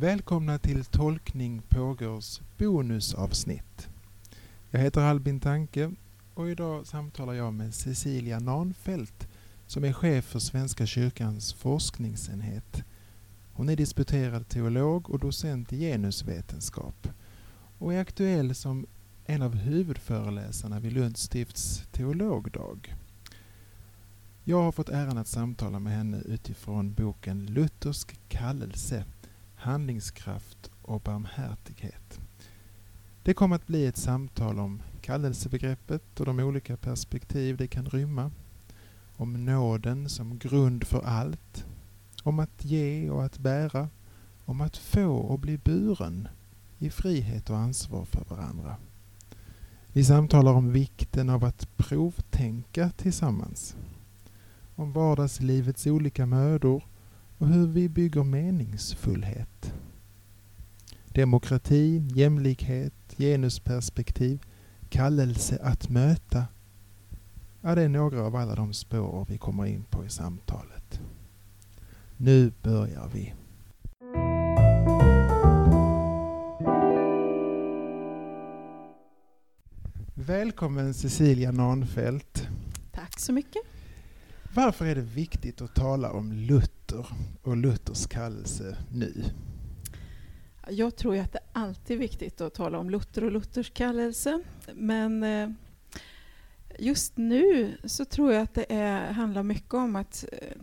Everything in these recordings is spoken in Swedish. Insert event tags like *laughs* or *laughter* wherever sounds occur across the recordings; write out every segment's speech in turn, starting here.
Välkomna till Tolkning pågårs bonusavsnitt. Jag heter Albin Tanke och idag samtalar jag med Cecilia Nanfelt som är chef för Svenska kyrkans forskningsenhet. Hon är disputerad teolog och docent i genusvetenskap och är aktuell som en av huvudföreläsarna vid Lunds stifts teologdag. Jag har fått äran att samtala med henne utifrån boken Luthersk kallelse handlingskraft och barmhärtighet. Det kommer att bli ett samtal om kallelsebegreppet och de olika perspektiv det kan rymma. Om nåden som grund för allt. Om att ge och att bära. Om att få och bli buren i frihet och ansvar för varandra. Vi samtalar om vikten av att provtänka tillsammans. Om vardagslivets olika mödor och hur vi bygger meningsfullhet. Demokrati, jämlikhet, genusperspektiv, kallelse att möta. Ja, det är några av alla de spår vi kommer in på i samtalet. Nu börjar vi. Välkommen Cecilia Nahnfeldt! Tack så mycket. Varför är det viktigt att tala om Luther och Luthers kallelse nu? Jag tror ju att det alltid är viktigt att tala om Luther och Luthers kallelse. Men eh, just nu så tror jag att det är, handlar mycket om att eh,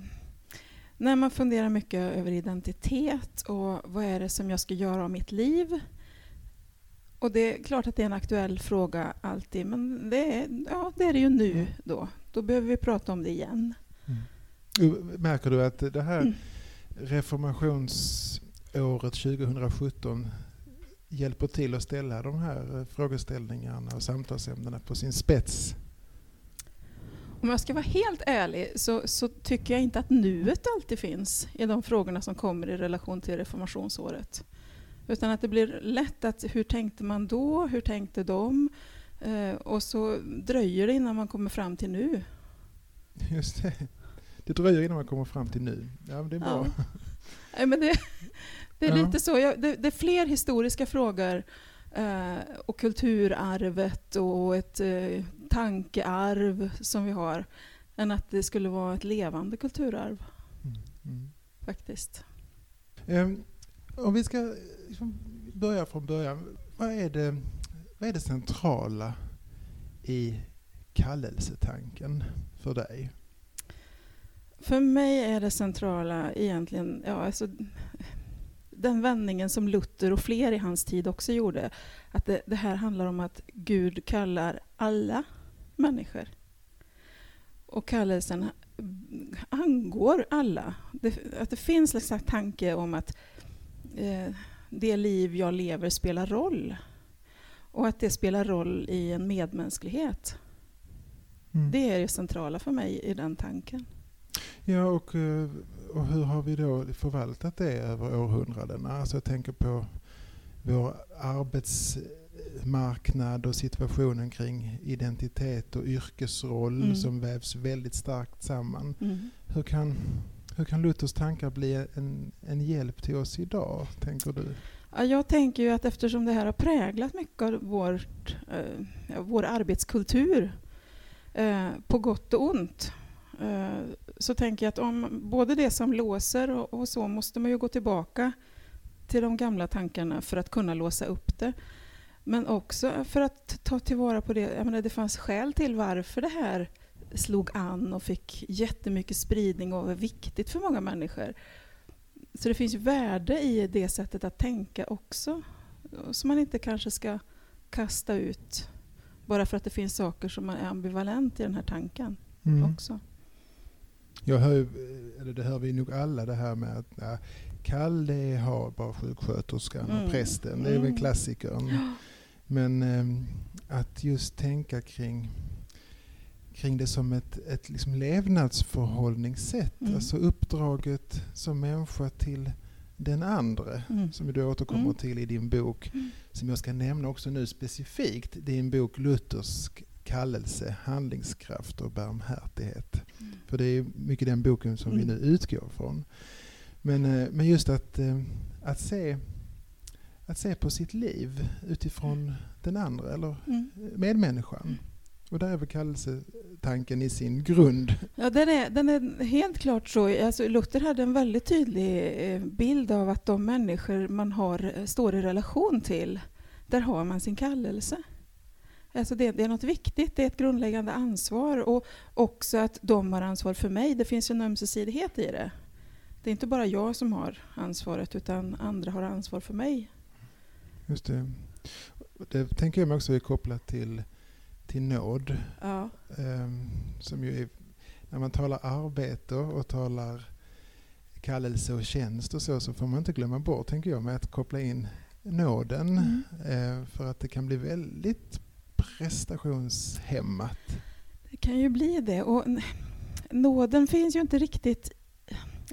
när man funderar mycket över identitet och vad är det som jag ska göra av mitt liv. Och det är klart att det är en aktuell fråga alltid, men det är, ja, det, är det ju nu då. Då behöver vi prata om det igen. Mm. Märker du att det här mm. reformationsåret 2017 hjälper till att ställa de här frågeställningarna och samtalsämnena på sin spets? Om jag ska vara helt ärlig så, så, tycker jag inte att nuet alltid finns i de frågorna som kommer i relation till reformationsåret. Utan att det blir lätt att hur tänkte man då, hur tänkte de? Eh, och så dröjer det innan man kommer fram till nu. Just det. Det dröjer innan man kommer fram till nu. Ja, det är bra. Ja. *laughs* Nej, men det, det är ja. lite så. Jag, det, det, är fler historiska frågor eh, och kulturarvet och ett eh, tankearv som vi har än att det skulle vara ett levande kulturarv. Mm. Mm. Faktiskt. Um, om vi ska liksom börja från början. Vad är, det, vad är det centrala i kallelsetanken för dig? För mig är det centrala egentligen ja, alltså, den vändningen som Luther och fler i hans tid också gjorde. Att det, det här handlar om att Gud kallar alla människor. Och kallelsen angår alla. Det, att det finns en slags tanke om att eh, det liv jag lever spelar roll. Och att det spelar roll i en medmänsklighet. Mm. Det är det centrala för mig i den tanken. Ja, och, eh, och hur har vi då förvaltat det över århundradena? Alltså jag tänker på vår arbetsmarknad och situationen kring identitet och yrkesroll mm. som vävs väldigt starkt samman. Mm. Hur, kan, hur kan Luthers tankar bli en, en hjälp till oss idag, tänker du? Ja, jag tänker ju att eftersom det här har präglat mycket av vårt, eh, vår arbetskultur eh, på gott och ont så tänker jag att om både det som låser och, och, så måste man ju gå tillbaka till de gamla tankarna för att kunna låsa upp det. Men också för att ta tillvara på det. Jag menar, det fanns skäl till varför det här slog an och fick jättemycket spridning och var viktigt för många människor. Så det finns värde i det sättet att tänka också. Som man inte kanske ska kasta ut bara för att det finns saker som är ambivalent i den här tanken mm. också. Jag hör, eller det hör vi nog alla det här med att ja, kall det har bara sjuksköterskan mm. och prästen. Det är väl mm. klassikern. Men ähm, att just tänka kring kring det som ett, ett liksom levnadsförhållningssätt. Mm. Alltså uppdraget som människa till den andra, mm. som du återkommer mm. till i din bok, mm. som jag ska nämna också nu specifikt, din bok Luthers kallelse, handlingskraft och barmhärtighet. Mm. För det är mycket den boken som vi mm. nu utgår från. Men, eh, men just att, eh, att, se, att se på sitt liv utifrån den andra eller Mm. medmänniskan. Mm. Och där är väl kallelsetanken i sin grund. Ja, den är, den är helt klart så. Alltså, Luther hade en väldigt tydlig eh, bild av att de människor man har, eh, står i relation till, där har man sin kallelse. Alltså det, det är något viktigt, det är ett grundläggande ansvar och också att de har ansvar för mig. Det finns ju en ömsesidighet i det. Det är inte bara jag som har ansvaret utan andra har ansvar för mig. Just det. Det tänker jag mig också är kopplat till, till nåd. Ja, Ehm, som ju är, när man talar arbete och talar kallelse och tjänst och så, så får man inte glömma bort, tänker jag, med att koppla in nåden. Mm. Eh, för att det kan bli väldigt prestationshämmat. det kan ju bli det. Och nåden finns ju inte riktigt...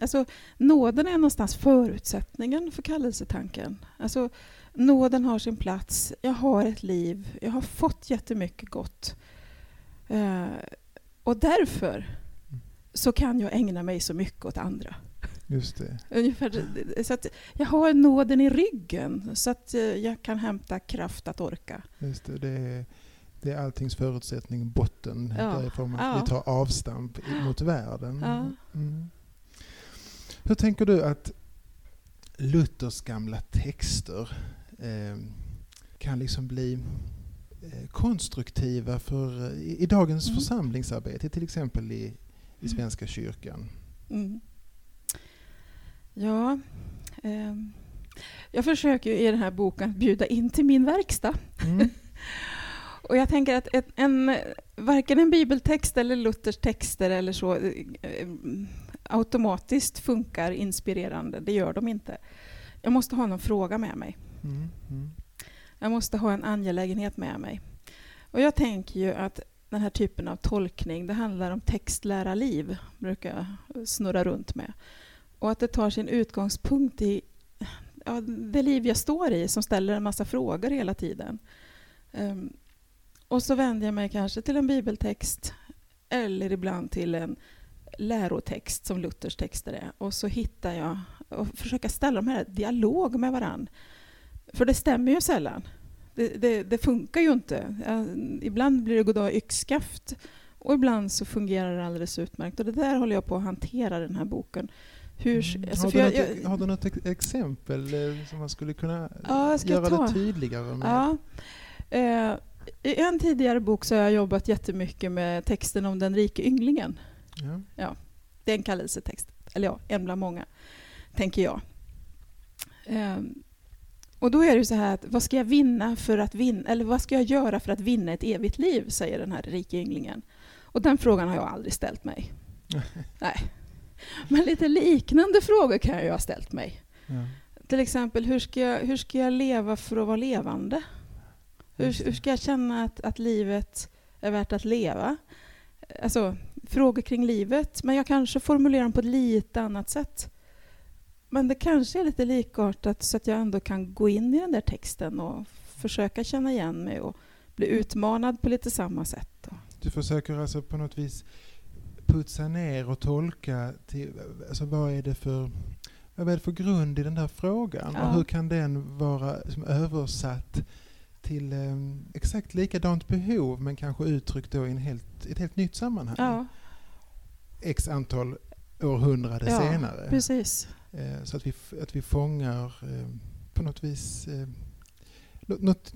Alltså, nåden är någonstans förutsättningen för kallelsetanken. Alltså, nåden har sin plats. Jag har ett liv. Jag har fått jättemycket gott. Eh, och därför så kan jag ägna mig så mycket åt andra. Just det. Ungefär, så att jag har nåden i ryggen så att eh, jag kan hämta kraft att orka. Just det, det, är, det är alltings förutsättning, botten. Ja. Därifrån man, Ja. vi tar avstamp mot världen. Ja. Mm. Hur tänker du att Luthers gamla texter eh, kan liksom bli eh, konstruktiva för, eh, i, i dagens Mm. församlingsarbete, till exempel i, i Mm. Svenska kyrkan? Mm. Ja, ehm, jag försöker ju i den här boken bjuda in till min verkstad. Mm. *laughs* Och jag tänker att ett, en, varken en bibeltext eller Luthers texter eller så eh, eh, automatiskt funkar inspirerande. Det gör de inte. Jag måste ha någon fråga med mig. Mm. Mm. Jag måste ha en angelägenhet med mig. Och jag tänker ju att den här typen av tolkning, det handlar om textlära liv, brukar jag snurra runt med. Och att det tar sin utgångspunkt i ja, det liv jag står i, som ställer en massa frågor hela tiden. Um, och så vänder jag mig kanske till en bibeltext, eller ibland till en lärotext, som Luthers texter är. Och så hittar jag, och försöker ställa de här i dialog med varann. För det stämmer ju sällan. Det, det, det funkar ju inte. Ja, ibland blir det goddag yxskaft och ibland så fungerar det alldeles utmärkt. Och det där håller jag på att hantera i den här boken. Hur, Mm. alltså, har, du jag- något, jag- har du något ex- exempel eh, som man skulle kunna Ja, ska jag göra ta? det tydligare med? Ja. Eh, I en tidigare bok så har jag jobbat jättemycket med texten om den rike ynglingen. Ja. Det är en kallelsetext. Eller ja, en bland många, tänker jag. Eh, och då är det så här att vad ska jag vinna för att vinna, eller vad ska jag göra för att vinna ett evigt liv, säger den här rike ynglingen. Och den frågan har jag aldrig ställt mig. *laughs* Nej. Men lite liknande frågor kan jag ju ha ställt mig. Ja. Till exempel, hur ska jag, hur ska jag leva för att vara levande? Hur, hur ska jag känna att, att livet är värt att leva? Alltså, frågor kring livet, men jag kanske formulerar dem på ett lite annat sätt. Men det kanske är lite likartat så att jag ändå kan gå in i den där texten och försöka känna igen mig och bli utmanad på lite samma sätt. Du försöker alltså på något vis putsa ner och tolka till, alltså vad är det för vad är det för grund i den där frågan Ja. och hur kan den vara som översatt till eh, exakt likadant behov men kanske uttryckt då i en helt, ett helt nytt sammanhang. Ja, X antal århundraden Ja, senare. precis. Eh, så att vi, att vi fångar eh, på något vis eh, något,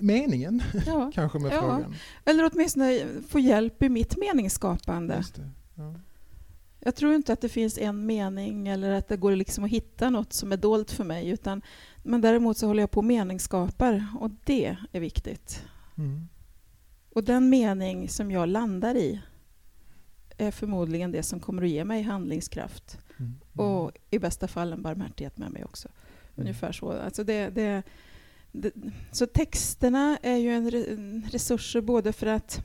meningen Ja. *laughs* kanske med Ja. frågan. Eller åtminstone få hjälp i mitt meningsskapande. Ja. Jag tror inte att det finns en mening eller att det går liksom att hitta något som är dolt för mig. Utan, men däremot så håller jag på och meningsskapar och det är viktigt. Mm. Och den mening som jag landar i är förmodligen det som kommer att ge mig handlingskraft. Mm. Och i bästa fall en barmhärtighet med mig också. Mm. Ungefär så. Alltså det, det, så texterna är ju en, re, en resurser både för att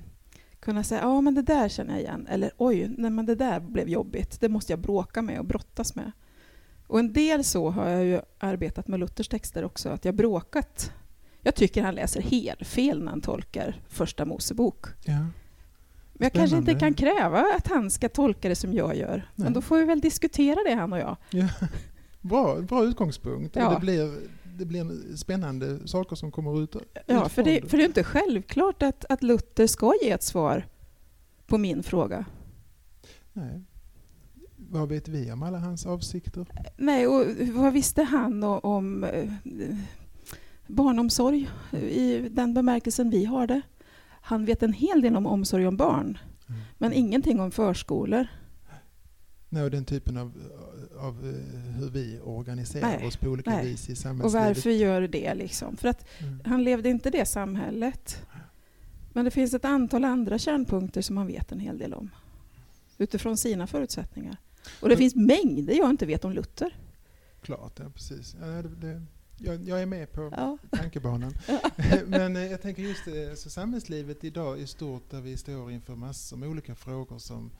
kunna säga ja men det där känner jag igen. Eller oj, nej, men det där blev jobbigt. Det måste jag bråka med och brottas med. Och en del så har jag ju arbetat med Luthers texter också. Att jag bråkat. Jag tycker han läser helt fel när han tolkar Första Mosebok. Ja. Men Men jag kanske inte kan kräva att han ska tolka det som jag gör. Men Nej. då får vi väl diskutera det, han och jag. Ja. Bra, bra utgångspunkt. Ja. Och det, blir, det blir spännande saker som kommer ut. Ja, för det, för det är inte självklart att, att Luther ska ge ett svar på min fråga. Nej. Vad vet vi om alla hans avsikter? Nej, och vad visste han om eh, barnomsorg i den bemärkelsen vi har det? Han vet en hel del om omsorg om barn, Mm. men ingenting om förskolor. Nej, och den typen av, av eh, hur vi organiserar Nej, oss på olika nej. vis i Och samhällslivet. varför gör det liksom? För att Mm. han levde inte det samhället. Men det finns ett antal andra kärnpunkter som han vet en hel del om. Utifrån sina förutsättningar. Och det Men- finns mängder jag inte vet om Luther. Klart, ja precis. Ja, det, det, jag, jag är med på Ja. *laughs* tankebanan. *laughs* Men eh, jag tänker just det, alltså, samhällslivet idag i stort där vi står inför massor med olika frågor som,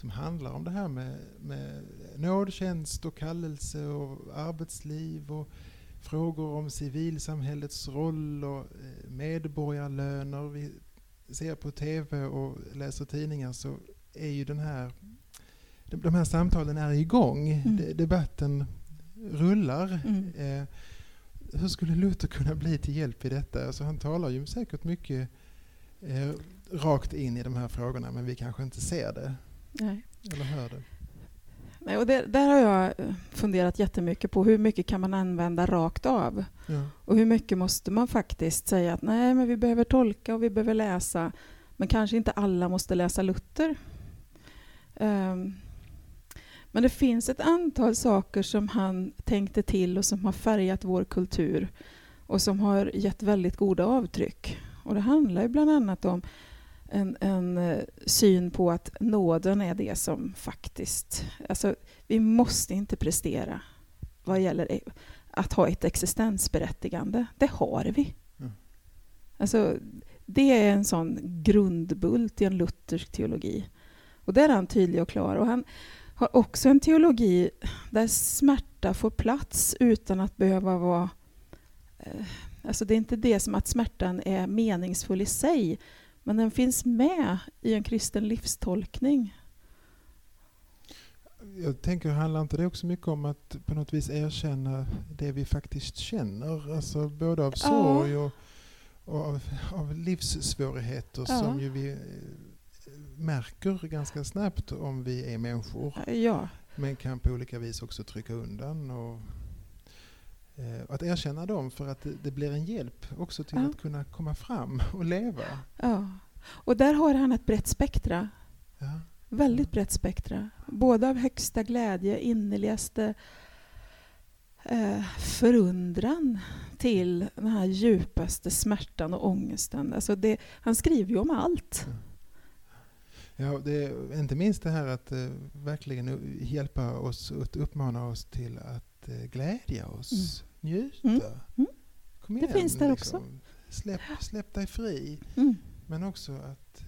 som handlar om det här med, med nåd, tjänst och kallelse och arbetsliv och frågor om civilsamhällets roll och eh, medborgarlöner. Vi ser på TV och läser tidningar så är ju den här de, de här samtalen är igång. Mm. De, debatten rullar. Mm. Eh, hur skulle Luther kunna bli till hjälp i detta? Alltså han talar ju säkert mycket eh, rakt in i de här frågorna men vi kanske inte ser det Nej. eller hör det. Nej, och det, där har jag eh, funderat jättemycket på hur mycket kan man använda rakt av? Ja. Och hur mycket måste man faktiskt säga att nej, men vi behöver tolka och vi behöver läsa. Men kanske inte alla måste läsa Luther. Ehm, men det finns ett antal saker som han tänkte till och som har färgat vår kultur och som har gett väldigt goda avtryck. Och det handlar ju bland annat om en, en eh, syn på att nåden är det som faktiskt... Alltså, vi måste inte prestera vad gäller e- att ha ett existensberättigande. Det har vi. Mm. Alltså, det är en sån grundbult i en luthersk teologi. Och där är han tydlig och klar. Och han har också en teologi där smärta får plats utan att behöva vara... Eh, alltså det är inte det som att smärtan är meningsfull i sig, men den finns med i en kristen livstolkning. Jag tänker, handlar inte det också mycket om att på något vis erkänna det vi faktiskt känner? Alltså både av Ja. sorg och, och av, av livssvårigheter Ja. som ju vi eh, märker ganska snabbt om vi är människor. Ja, Men kan på olika vis också trycka undan. Och, att erkänna dem för att det, blir en hjälp också till Ja. att kunna komma fram och leva. ja. Och där har han ett brett spektra. Ja. Väldigt brett spektra. Både av högsta glädje, innerligaste eh, förundran till den här djupaste smärtan och ångesten. Alltså det, han skriver ju om allt. Ja, det är inte minst det här att eh, verkligen hjälpa oss och uppmana oss till att eh, glädja oss, njuta. Mm. Mm. Kom Det igen, finns där liksom. Släpp, släpp dig fri. Mm. Men också att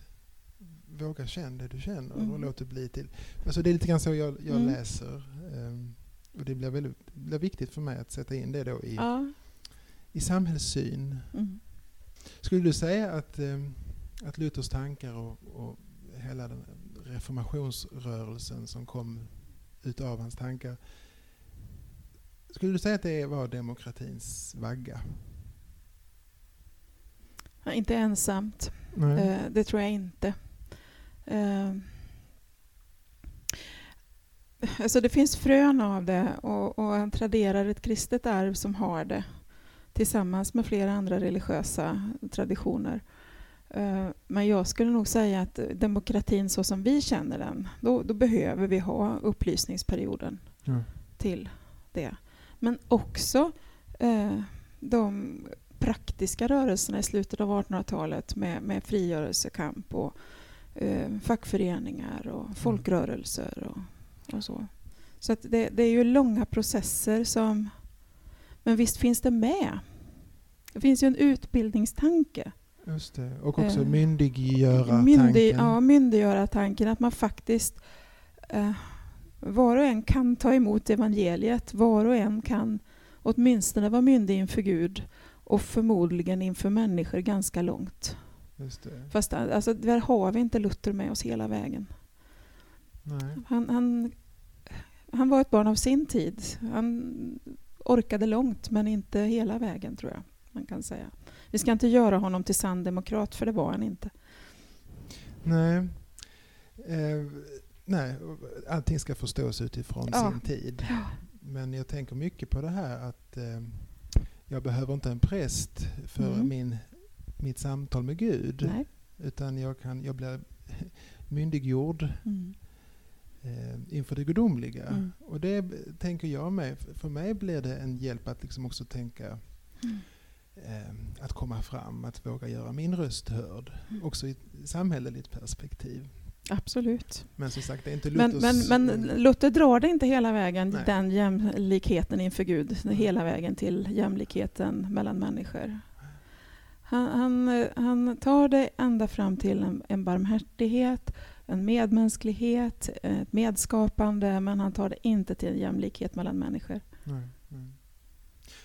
våga känna det du känner och Mm. låt det bli till. Alltså det är lite grann så jag, jag Mm. läser. ehm, och det blir, väldigt, det blir viktigt för mig att sätta in det då i, Ja. i samhällssyn. Skulle du säga att, ehm, att Luthers tankar och, och hela den reformationsrörelsen som kom utav hans tankar. Skulle du säga att det var demokratins vagga? Ja, Inte ensamt. Eh, det tror jag inte. Eh, alltså det finns frön av det och, och han traderar ett kristet arv som har det tillsammans med flera andra religiösa traditioner. Eh, men jag skulle nog säga att demokratin så som vi känner den, då, då behöver vi ha upplysningsperioden Ja. till det. Men också eh, de praktiska rörelserna i slutet av 1800-talet med, med frigörelsekamp och eh, fackföreningar och folkrörelser och, och så. Så det, det är ju långa processer som... Men visst finns det med. Det finns ju en utbildningstanke. Just det. Och också Eh, myndiggöra Myndig, ja, myndiggöra tanken. Att man faktiskt... Eh, var och en kan ta emot evangeliet. Var och en kan åtminstone vara myndig inför Gud och förmodligen inför människor ganska långt. Just det. Fast alltså, där har vi inte Luther med oss hela vägen. Nej. Han, han, han var ett barn av sin tid. Han orkade långt, men inte hela vägen, tror jag man kan säga. Vi ska inte göra honom till sann demokrat, för det var han inte. Nej. Eh, nej, allting ska förstås utifrån Ja. sin tid. Men jag tänker mycket på det här att eh, jag behöver inte en präst för Mm. min, mitt samtal med Gud. Nej. Utan jag, kan, jag blir *laughs* myndiggjord Mm. eh, inför det gudomliga. Mm. Och det tänker jag med. För mig blir det en hjälp att liksom också tänka Mm. eh, att komma fram, att våga göra min röst hörd. Mm. Också i ett samhälleligt perspektiv. Absolut. Men som sagt, det är inte Men, Luthers... men, men Luther drar det inte hela vägen, Nej. den jämlikheten inför Gud, Mm. hela vägen till jämlikheten mellan människor. Han, han, eh, han tar det ända fram till en, en barmhärtighet, en medmänsklighet, ett medskapande, men han tar det inte till en jämlikhet mellan människor. Nej, nej.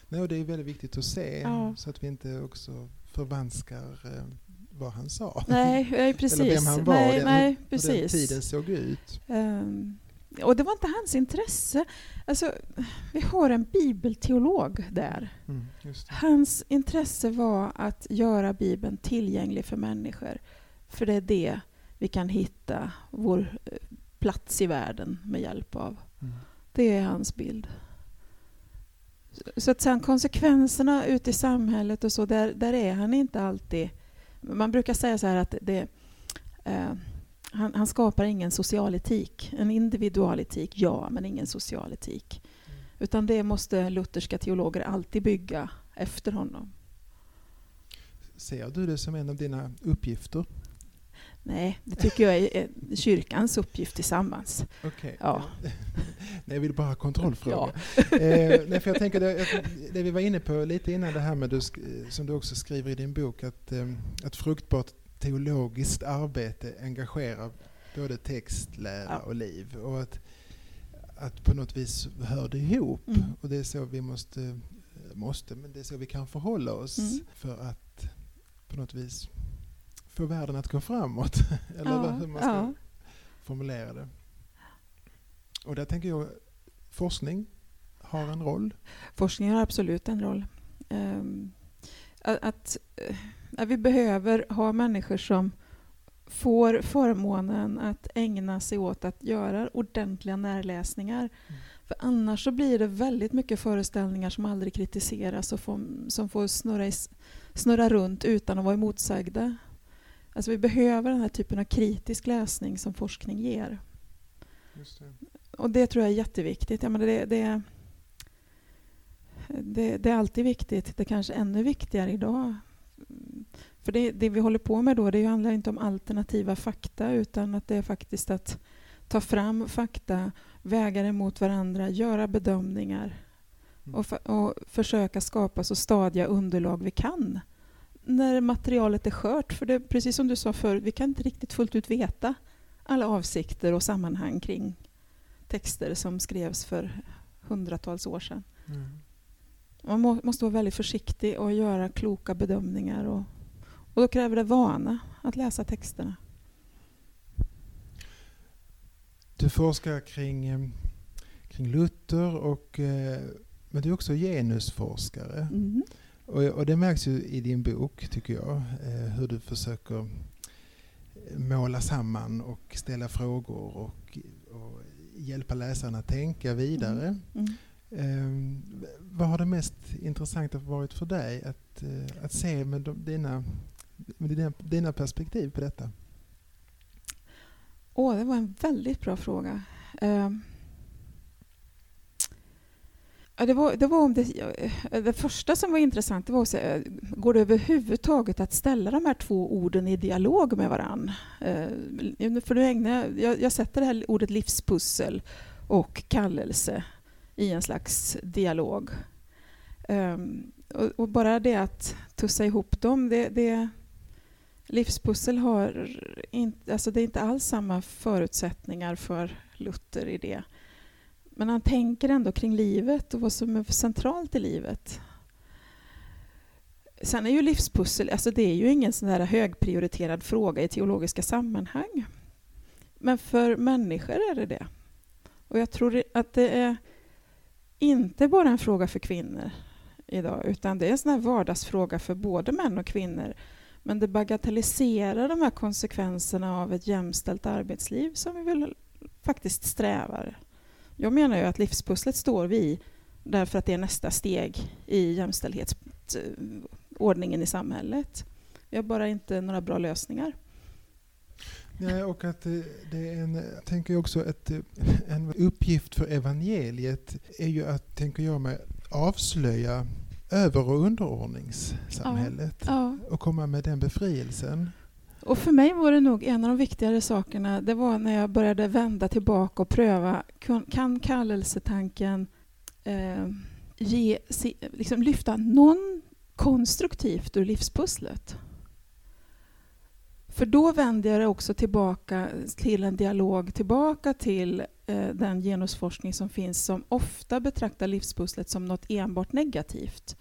Nej, och det är väldigt viktigt att se Ja. så att vi inte också förvanskar eh, vad han sa. Nej, nej precis. *laughs* Eller vem han var, nej, den- nej, Hur den precis. tiden såg ut. Ehm, och det var inte hans intresse. Alltså, vi har en bibelteolog där. Mm. Hans intresse var att göra Bibeln tillgänglig för människor. För det är det vi kan hitta vår eh, plats i världen med hjälp av. Mm. Det är hans bild. Så att sen konsekvenserna ute i samhället och så, där, där är han inte alltid... Man brukar säga så här att det, eh, han, han skapar ingen social etik. En individual etik, ja, men ingen social etik. Utan det måste lutherska teologer alltid bygga efter honom. Ser du det som en av dina uppgifter? Nej, det tycker jag är kyrkans uppgift tillsammans. Okej. Ja. *laughs* Nej, jag vill bara ha kontrollfråga. Ja. eh, nej, för jag tänker det, det vi var inne på lite innan det här med du, som du också skriver i din bok att, eh, att fruktbart teologiskt arbete engagerar både text, lära Ja. och liv. Och att, att på något vis hör det ihop. Mm. Och det är så vi måste, måste, men det är så vi kan förhålla oss Mm. för att på något vis få världen att gå framåt. *laughs* Eller Ja, hur man ska ja. formulera det. Och där tänker jag forskning har en roll. Forskning har absolut en roll. Ehm, att, att, eh, att vi behöver ha människor som får förmånen att ägna sig åt att göra ordentliga närläsningar. Mm. För annars så blir det väldigt mycket föreställningar som aldrig kritiseras och får, som får snurra, i, snurra runt utan att vara emotsagda. Alltså vi behöver den här typen av kritisk läsning som forskning ger. Det. Och det tror jag är jätteviktigt. Jag menar det, det, det, det är alltid viktigt. Det är kanske ännu viktigare idag. För det, det vi håller på med då, det handlar inte om alternativa fakta utan att det är faktiskt att ta fram fakta, väga det mot varandra, göra bedömningar Mm. och, och försöka skapa så stadiga underlag vi kan när materialet är skört. För det är precis som du sa förut, vi kan inte riktigt fullt ut veta alla avsikter och sammanhang kring texter som skrevs för hundratals år sedan. Mm. Man må, måste vara väldigt försiktig och göra kloka bedömningar. Och, och då kräver det vana att läsa texterna. Du forskar kring, eh, kring Luther, och, eh, men du är också genusforskare. Mm. Och, och det märks ju i din bok, tycker jag, eh, hur du försöker eh, måla samman och ställa frågor och, och hjälpa läsarna att tänka vidare. Mm. Eh, vad har det mest intressanta varit för dig att, eh, att se med, de, dina, med dina, dina perspektiv på detta? Åh, det var en väldigt bra fråga. Ehm. Ja, det, var, det var om det, eh, det första som var intressant det var att eh, går det överhuvudtaget att ställa de här två orden i dialog med varann? Eh, för nu ägnar jag, jag, jag sätter det här ordet livspussel och kallelse i en slags dialog. Ehm, och, och bara det att tussa ihop dem, det, det livspussel har inte, alltså det är inte alls samma förutsättningar för Luther i det. Men han tänker ändå kring livet och vad som är centralt i livet. Sen är ju livspussel, alltså det är ju ingen sån där högprioriterad fråga i teologiska sammanhang. Men för människor är det det. Och jag tror att det är inte bara en fråga för kvinnor idag, utan det är en sån här vardagsfråga för både män och kvinnor. Men det bagatelliserar de här konsekvenserna av ett jämställt arbetsliv som vi väl faktiskt strävar. Jag menar ju att livspusslet står vi därför att det är nästa steg i jämställdhetsordningen i samhället. Vi har bara inte några bra lösningar. Nej, och att det är en, jag tänker också att en uppgift för evangeliet är ju att, tänker jag mig, avslöja över och underordningssamhället ja, ja. och komma med den befrielsen. Och för mig var det nog en av de viktigare sakerna, det var när jag började vända tillbaka och pröva, kan kallelsetanken eh, ge, liksom lyfta någon konstruktivt ur livspusslet? För då vänder jag det också tillbaka till en dialog, tillbaka till eh, den genusforskning som finns som ofta betraktar livspusslet som något enbart negativt.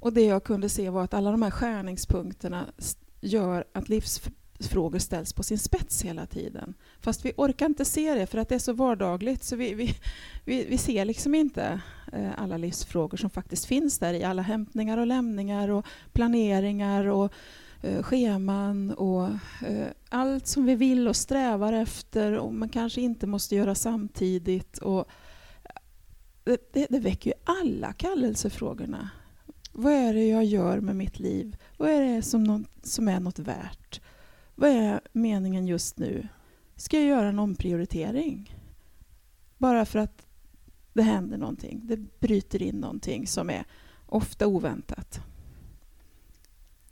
Och det jag kunde se var att alla de här skärningspunkterna gör att livsfrågor ställs på sin spets hela tiden. Fast vi orkar inte se det för att det är så vardagligt så vi, vi, vi, vi ser liksom inte eh, alla livsfrågor som faktiskt finns där i alla hämtningar och lämningar och planeringar och eh, scheman och eh, allt som vi vill och strävar efter och man kanske inte måste göra samtidigt. Och det, det, det väcker ju alla kallelsefrågorna. Vad är det jag gör med mitt liv? Vad är det som, något, som är något värt? Vad är meningen just nu? Ska jag göra en omprioritering? Bara för att det händer någonting. Det bryter in någonting som är ofta oväntat.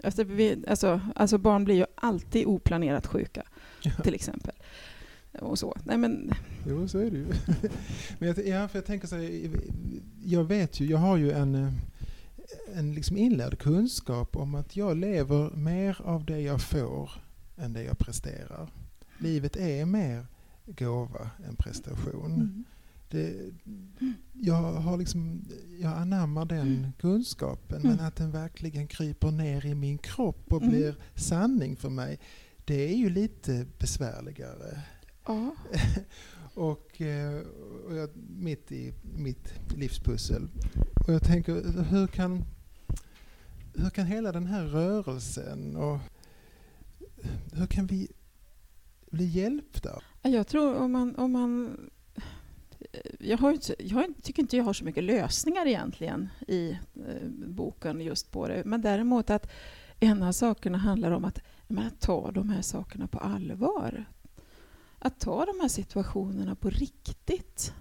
Alltså, vi, alltså, alltså barn blir ju alltid oplanerat sjuka, ja. till exempel. Och så. Nej, men... Jo, så är det ju. *laughs* men jag, ja, för jag tänker så här, jag vet ju, jag har ju en, en liksom inlärd kunskap om att jag lever mer av det jag får än det jag presterar. Livet är mer gåva än prestation. Mm. Det, jag, har liksom, jag anammar den mm. kunskapen mm. men att den verkligen kryper ner i min kropp och mm. blir sanning för mig det är ju lite besvärligare. Ja. *laughs* och, eh, och jag, mitt i mitt livspussel. Och jag tänker, hur kan, hur kan hela den här rörelsen och hur kan vi bli hjälpta? Jag tror om man, om man jag, har inte, jag tycker inte jag har så mycket lösningar egentligen i eh, boken just på det. Men däremot att en av sakerna handlar om att, att ta de här sakerna på allvar. Att ta de här situationerna på riktigt.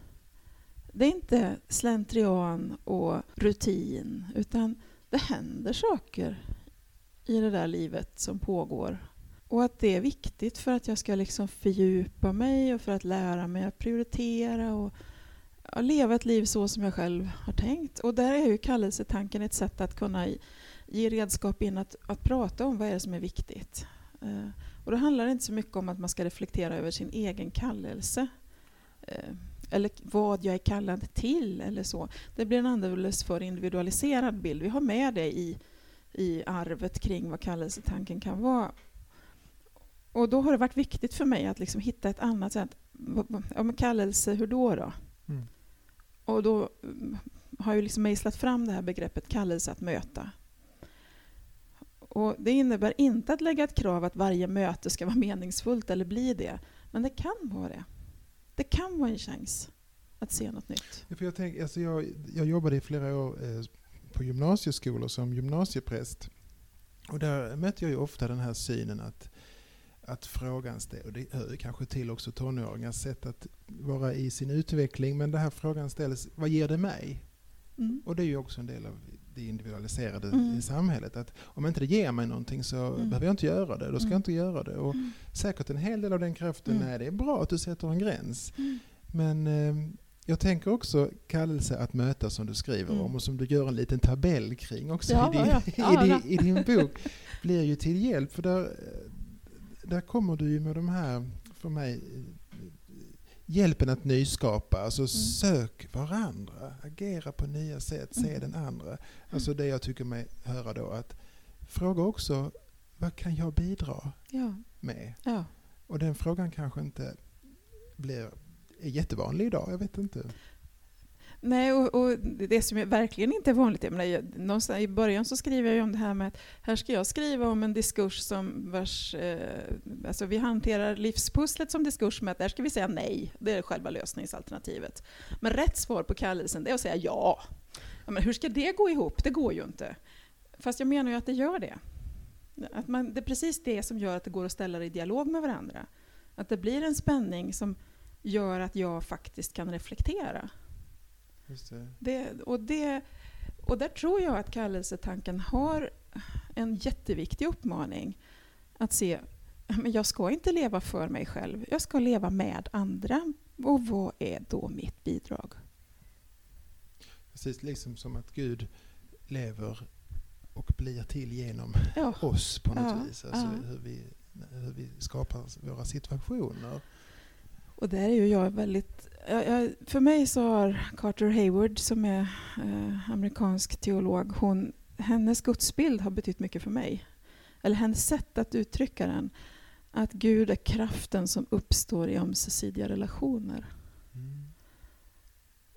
Det är inte slentrian och rutin, utan det händer saker i det där livet som pågår och att det är viktigt för att jag ska liksom fördjupa mig och för att lära mig att prioritera och leva ett liv så som jag själv har tänkt. Och där är ju kallelsetanken ett sätt att kunna ge redskap in att, att prata om vad är det som är viktigt. Eh, och då handlar det inte så mycket om att man ska reflektera över sin egen kallelse. Eh, eller vad jag är kallad till eller så. Det blir en alldeles för individualiserad bild. Vi har med det i, i arvet kring vad kallelsetanken kan vara. Och då har det varit viktigt för mig att liksom hitta ett annat sätt. Ja, men kallelse, hur då? då? Mm. Och då mm, har jag liksom mejslat fram det här begreppet kallelse att möta. Och det innebär inte att lägga ett krav att varje möte ska vara meningsfullt eller bli det. Men det kan vara det. Det kan vara en chans att se något nytt. Ja, för jag, tänk, alltså jag, jag jobbade i flera år eh, på gymnasieskolor som gymnasiepräst. Och där mötte jag ju ofta den här synen att att frågan ställs, och det hör kanske till också tonåringars sätt att vara i sin utveckling, men den här frågan ställs, vad ger det mig? Mm. Och det är ju också en del av det individualiserade mm. i samhället. Att om inte det ger mig någonting så mm. behöver jag inte göra det. Då ska jag mm. inte göra det. Och mm. säkert en hel del av den kraften, mm. nej det är bra att du sätter en gräns. Men eh, jag tänker också kallelse att möta som du skriver om och som du gör en liten tabell kring också ja, i, din, ja, ja. *laughs* i, din, i din bok. blir ju till hjälp. För där, där kommer du ju med de här, för mig, hjälpen att nyskapa. Alltså Mm. sök varandra, agera på nya sätt, se Mm. den andra. Alltså det jag tycker mig höra då att fråga också vad kan jag bidra Ja, med? ja. Och den frågan kanske inte blir är jättevanlig idag, jag vet inte. Nej, och, och det som är verkligen inte är vanligt, jag menar, jag- någonstans i början så skriver jag ju om det här med att här ska jag skriva om en diskurs som vars, eh, alltså vi hanterar livspusslet som diskurs med att där ska vi säga nej, det är själva lösningsalternativet. Men rätt svar på kallelsen det är att säga ja. ja men hur ska det gå ihop? Det går ju inte. Fast jag menar ju att det gör det. Att man, det är precis det som gör att det går att ställa det i dialog med varandra. Att det blir en spänning som gör att jag faktiskt kan reflektera. Det. Det, och, det, och där tror jag att kallelsetanken har en jätteviktig uppmaning. Att se, men jag ska inte leva för mig själv, jag ska leva med andra. Och vad är då mitt bidrag? Precis liksom som att Gud lever och blir till genom Ja, oss på något Ja, vis. Alltså ja. hur, vi, hur vi skapar våra situationer. och där är ju jag väldigt... För mig så har Carter Hayward, som är eh, amerikansk teolog, hon, hennes gudsbild har betytt mycket för mig. Eller hennes sätt att uttrycka den. Att Gud är kraften som uppstår i ömsesidiga relationer. Mm.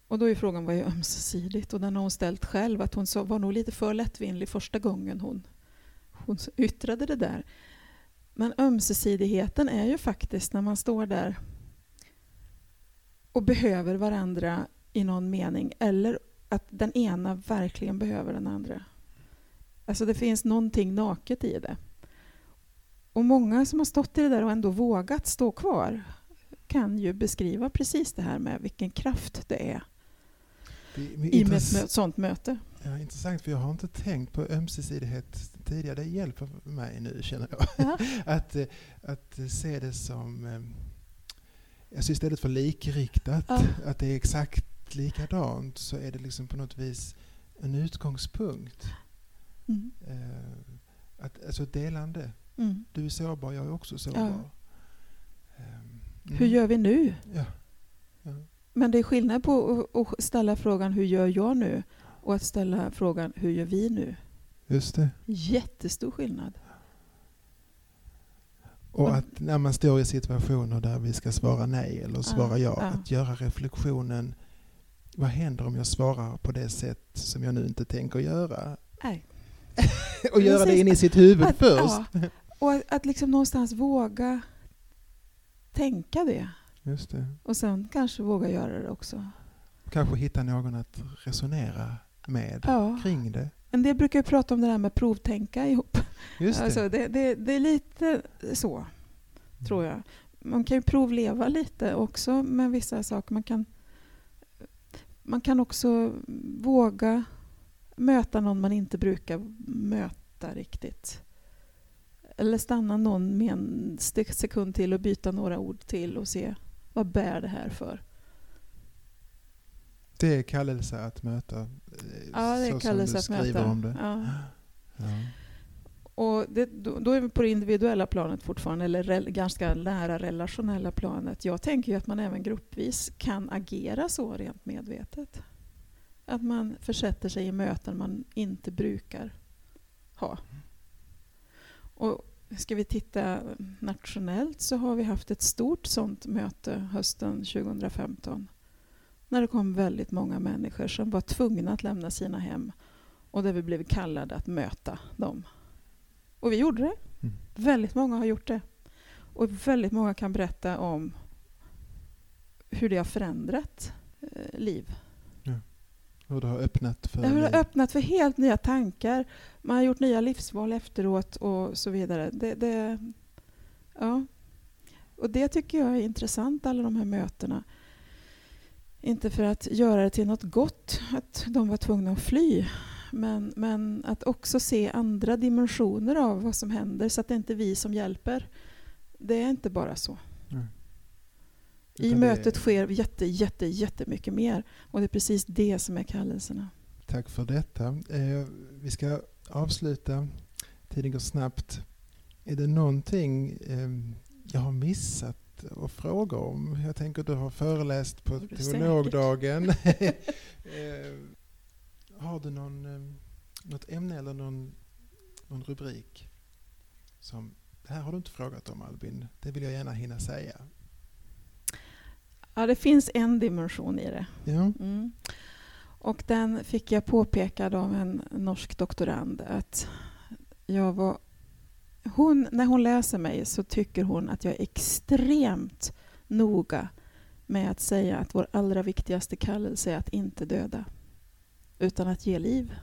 Och då är frågan vad är ömsesidigt? Och den har hon ställt själv, att hon var nog lite för lättvindig första gången hon, hon yttrade det där. Men ömsesidigheten är ju faktiskt när man står där och behöver varandra i någon mening, eller att den ena verkligen behöver den andra. Alltså det finns någonting naket i det. Och många som har stått i det där och ändå vågat stå kvar kan ju beskriva precis det här med vilken kraft det är Det är i ett sånt möte. ja, intressant för jag har inte tänkt på ömsesidighet tidigare. Det hjälper mig nu känner jag. Ja. *laughs* att, eh, att se det som eh, alltså istället för likriktat, Ja. att det är exakt likadant så är det liksom på något vis en utgångspunkt. Mm. Eh, att, alltså ett delande. Mm. Du är sårbar, jag är också sårbar. Ehm, mm. Hur gör vi nu? Ja. ja. Men det är skillnad på att ställa frågan hur gör jag nu? Och att ställa frågan hur gör vi nu? Just det. Jättestor skillnad. Och att när man står i situationer där vi ska svara nej eller svara ja, ja. att göra reflektionen vad händer om jag svarar på det sätt som jag nu inte tänker göra? Nej. *laughs* och göra det Precis. in i sitt huvud Att- först. ja. Och att, att liksom någonstans våga tänka det. Just det. Och sen kanske våga göra det också. Kanske hitta någon att resonera med Ja. kring det. En del brukar prata om det där med provtänka ihop. Just det. Alltså det, det, det är lite så, tror jag. Man kan ju provleva lite också med vissa saker. Man kan, man kan också våga möta någon man inte brukar möta riktigt. Eller stanna någon med en sekund till och byta några ord till och se vad bär det här för. Det är kallelse att möta. eh, Ja, det så är kallelse att möta. om det. Ja. Ja. Och det, då, då är vi på det individuella planet fortfarande, eller rel, ganska nära relationella planet. Jag tänker ju att man även gruppvis kan agera så rent medvetet. Att man försätter sig i möten man inte brukar ha. Och ska vi titta nationellt så har vi haft ett stort sånt möte hösten 2015. När det kom väldigt många människor som var tvungna att lämna sina hem och där vi blev kallade att möta dem. Och vi gjorde det. Mm. Väldigt många har gjort det. Och väldigt många kan berätta om hur det har förändrat eh, liv. Hur det har öppnat för Det har öppnat för helt nya tankar. Man har gjort nya livsval efteråt och så vidare. Det, det, ja. Och det tycker jag är intressant, alla de här mötena. Inte för att göra det till något gott, att de var tvungna att fly. Men, men att också se andra dimensioner av vad som händer så att det inte är vi som hjälper. Det är inte bara så. Nej. I mötet sker jätte, jätte, jättemycket mer. Och det är precis det som är kallelserna. Tack för detta. Eh, vi ska avsluta. Tiden går snabbt. Är det någonting eh, jag har missat att fråga om. Jag tänker att du har föreläst på du teologdagen. *laughs* *laughs* Eh, har du någon, eh, något ämne eller någon, någon rubrik? Som, det här har du inte frågat om Albin, det vill jag gärna hinna säga. Ja, det finns en dimension i det. Ja, Mm. Och den fick jag påpekad av en norsk doktorand att jag var... Hon, när hon läser mig så tycker hon att jag är extremt noga med att säga att vår allra viktigaste kallelse är att inte döda, utan att ge liv.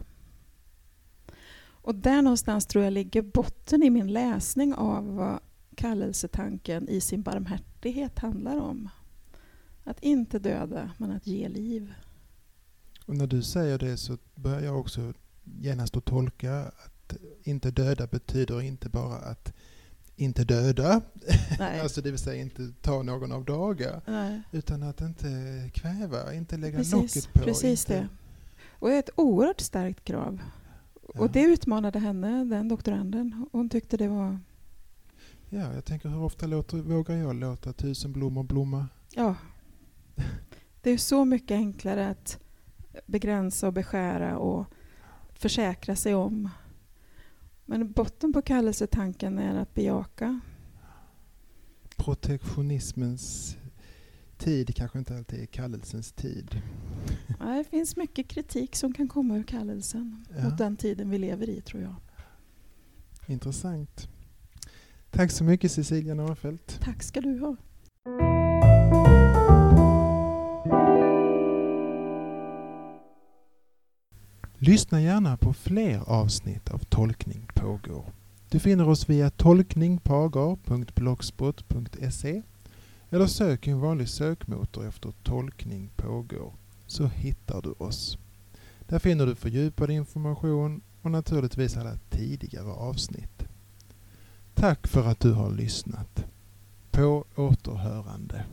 Och där någonstans tror jag ligger botten i min läsning av vad kallelsetanken i sin barmhärtighet handlar om. Att inte döda, men att ge liv. och när du säger det så börjar jag också genast att tolka att inte döda betyder inte bara att inte döda, *laughs* alltså det vill säga inte ta någon av dagar, Nej. utan att inte kväva, inte lägga Precis, locket på. precis inte, det. Och det är ett oerhört starkt krav. Ja. Och det utmanade henne, den doktoranden. Hon tyckte det var... Ja, jag tänker hur ofta låter, vågar jag låta tusen blommor blomma? Ja. Det är så mycket enklare att begränsa och beskära och försäkra sig om. Men botten på kallelsetanken är att bejaka. Protektionismens tid kanske inte alltid är kallelsens tid. Ja, det finns mycket kritik som kan komma ur kallelsen Ja. mot den tiden vi lever i, tror jag. Intressant. Tack så mycket Cecilia Norrfelt. Tack ska du ha. Lyssna gärna på fler avsnitt av Tolkning pågår. Du finner oss via tolkningpagar.blogspot.se eller sök i en vanlig sökmotor efter Tolkning pågår så hittar du oss. Där finner du fördjupad information och naturligtvis alla tidigare avsnitt. Tack för att du har lyssnat. På återhörande.